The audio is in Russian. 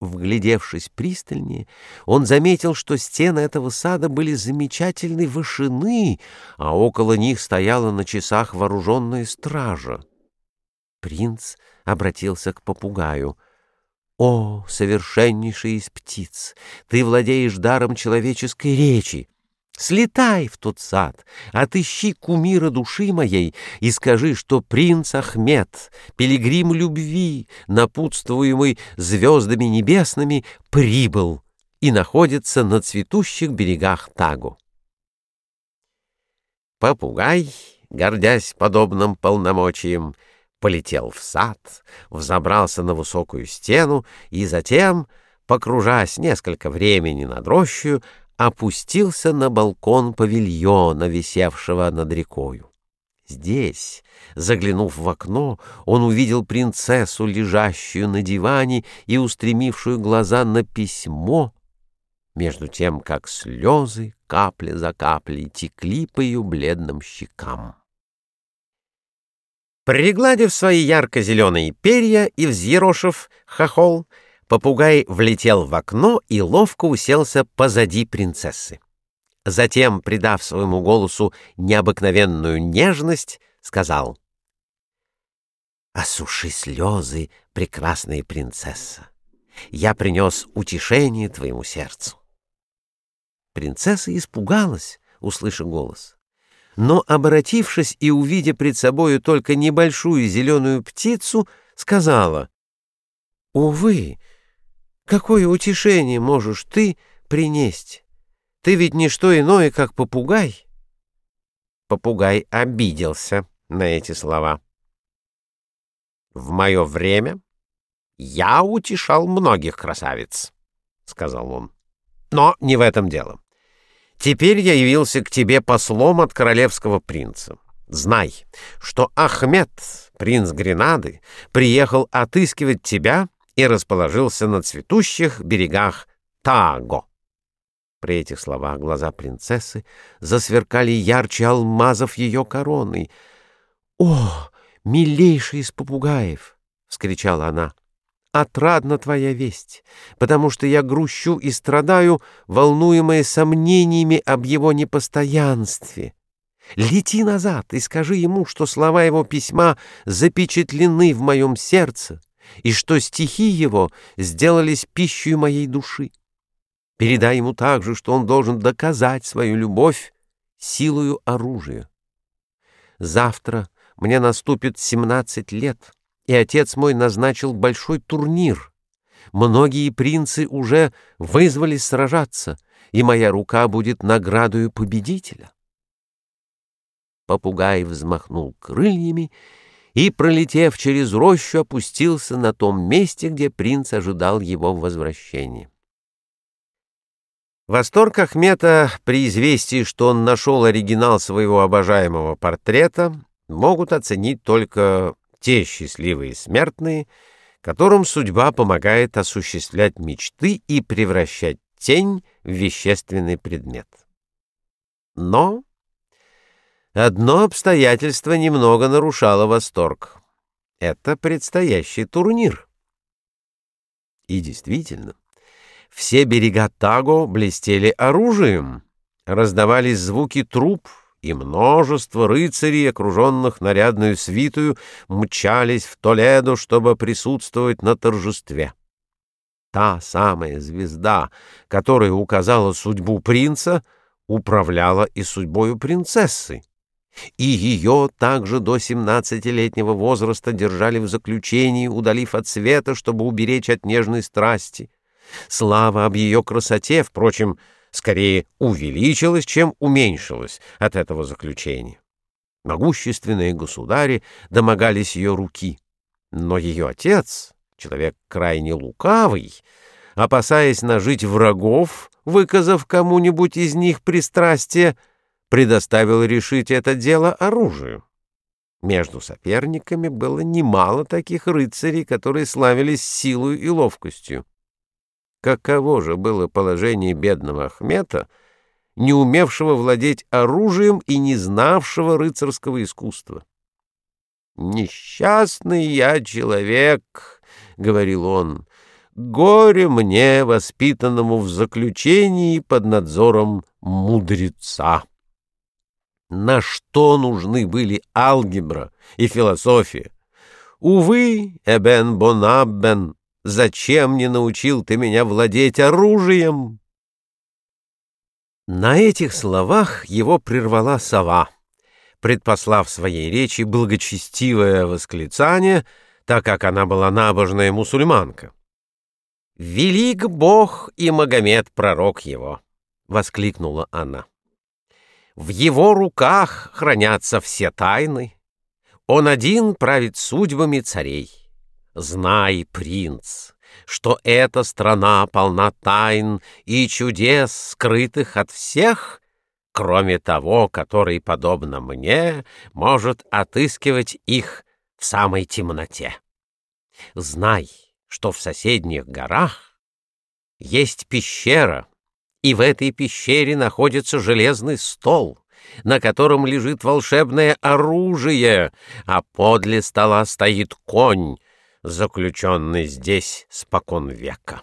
Вглядевшись пристальнее, он заметил, что стены этого сада были замечательной вышины, а около них стояла на часах вооруженная стража. Принц обратился к попугаю. «О, совершеннейший из птиц! Ты владеешь даром человеческой речи! Слетай в тот сад, отыщи кумира души моей и скажи, что принц Ахмед, пилигрим любви, напутствуемый звездами небесными, прибыл и находится на цветущих берегах Тагу. Попугай, гордясь подобным полномочием, полетел в сад, взобрался на высокую стену и затем, покружась несколько времени над рощью, опустился на балкон павильона, висевшего над рекою. Здесь, заглянув в окно, он увидел принцессу, лежащую на диване и устремившую глаза на письмо, между тем, как слезы капля за каплей текли по ее бледным щекам. Пригладив свои ярко-зеленые перья и взъерошив хохол, Попугай влетел в окно и ловко уселся позади принцессы. Затем, придав своему голосу необыкновенную нежность, сказал «Осуши слезы, прекрасная принцесса. Я принес утешение твоему сердцу». Принцесса испугалась, услышав голос. Но, обратившись и увидя пред собою только небольшую зеленую птицу, сказала «Увы, Какое утешение можешь ты принести? Ты ведь не что иное, как попугай. Попугай обиделся на эти слова. В мое время я утешал многих красавиц, сказал он. Но не в этом дело. Теперь я явился к тебе послом от королевского принца. Знай, что Ахмед, принц Гренады, приехал отыскивать тебя и расположился на цветущих берегах Таго. При этих словах глаза принцессы засверкали ярче алмазов ее короны. «О, милейший из попугаев!» — вскричала она. «Отрадна твоя весть, потому что я грущу и страдаю, волнуемая сомнениями об его непостоянстве». Лети назад и скажи ему, что слова его письма запечатлены в моем сердце, и что стихи его сделались пищей моей души. Передай ему также, что он должен доказать свою любовь силою оружия. Завтра мне наступит семнадцать лет, и отец мой назначил большой турнир. Многие принцы уже вызвались сражаться, и моя рука будет наградою победителя. Попугай взмахнул крыльями и, пролетев через рощу, опустился на том месте, где принц ожидал его возвращения. Восторг Ахмета при известии, что он нашел оригинал своего обожаемого портрета, могут оценить только те счастливые смертные, которым судьба помогает осуществлять мечты и превращать тень в вещественный предмет. Но Одно обстоятельство немного нарушало восторг. Это предстоящий турнир. И действительно, все берега Таго блестели оружием, раздавались звуки труп, и множество рыцарей, окруженных нарядную свитую, мчались в Толедо, чтобы присутствовать на торжестве. Та самая звезда, которая указала судьбу принца, управляла и судьбою принцессы и ее также до семнадцатилетнего возраста держали в заключении, удалив от света, чтобы уберечь от нежной страсти. Слава об ее красоте, впрочем, скорее увеличилась, чем уменьшилась от этого заключения. Могущественные государи домогались ее руки, но ее отец, человек крайне лукавый, опасаясь нажить врагов, выказав кому-нибудь из них пристрастие, предоставил решить это дело оружию. Между соперниками было немало таких рыцарей, которые славились силой и ловкостью. Каково же было положение бедного Ахмета, не умевшего владеть оружием и не знавшего рыцарского искусства? «Несчастный я человек», — говорил он, — Горе мне, воспитанному в заключении под надзором мудреца. На что нужны были алгебра и философия? Увы, Эбен Бонаббен, зачем не научил ты меня владеть оружием? На этих словах его прервала сова, предпослав своей речи благочестивое восклицание, так как она была набожная мусульманка. «Велик Бог и Магомед, пророк его!» — воскликнула она. «В его руках хранятся все тайны. Он один правит судьбами царей. Знай, принц, что эта страна полна тайн и чудес, скрытых от всех, кроме того, который, подобно мне, может отыскивать их в самой темноте. Знай, что в соседних горах есть пещера, и в этой пещере находится железный стол, на котором лежит волшебное оружие, а подле стола стоит конь, заключенный здесь спокон века.